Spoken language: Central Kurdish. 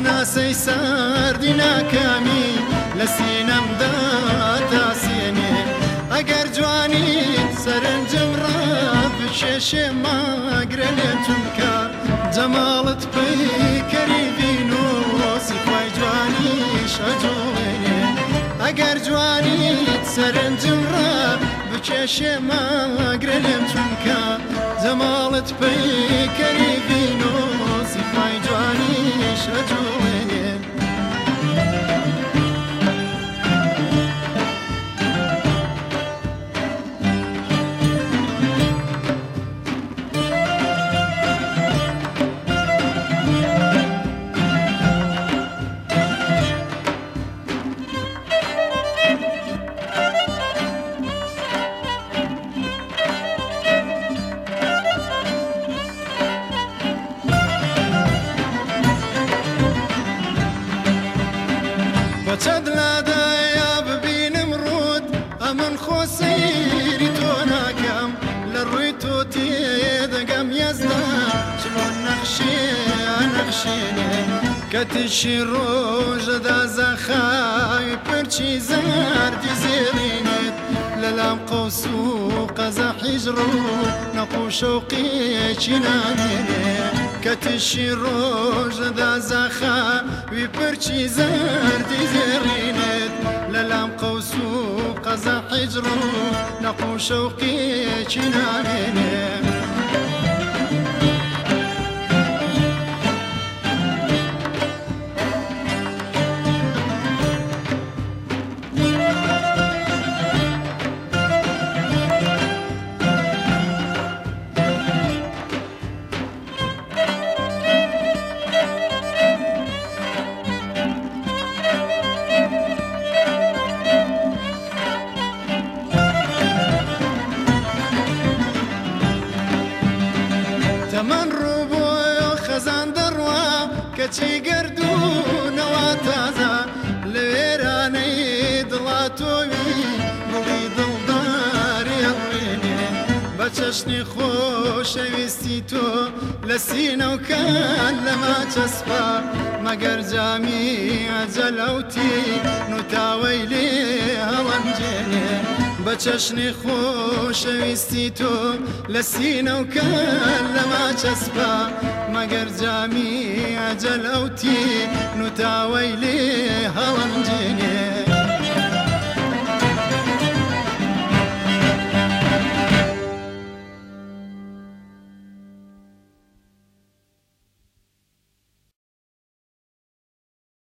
هەناسەی ساردی ناکەمی لە سینەمدا تاسیێنێ ئەگەر جوانی سەرنجم ڕابشێشێ ماگرە لێ چونکە جەماڵت پیکەری بین و سیخوای جوانی شەجوێنێ ئەگەر جوانی سەرنجم ڕاب بچێشێ ماگرە لێم چونکە جەماڵت پیکەری چەند لادایا ببینم ڕوت ئەمن خۆسەیری تۆ ناکەم لە ڕووی تۆ تێدەگەم یەزدا چۆن نەخشێ نەخشێنێ کە تشی ڕۆژەدا زەخاوی پەرچی زەردی زێڕێنێت لە لام قوس و قەزە حیژڕ و نەقوشەوقیەکی نامێنێت کەتی شیڕۆژەدا زەخە وی پرچی زەردی زێڕینێت لە لام قەوس و قەزە حیجڕ و نەقۆ شەوقیەکی تەمەەن ڕووبۆیە خەزان دەڕوا کەچی گردوونەوە تازە لە وێرانەی دڵاتۆوی بڵی دڵداری هەڵێنێ بە چەشنی خۆشەویستی تۆ لە سینەوکان لەما چەسپا مەگەر جامی ئەجەلەوتی نوتاوەی لێ هەڵەنجێنێ. بە چەشنی خۆشەویستی تۆ لە سینە و کە لەما چەسپا مەگەر جامی ئەجەلەوتی نوتاوەی لێ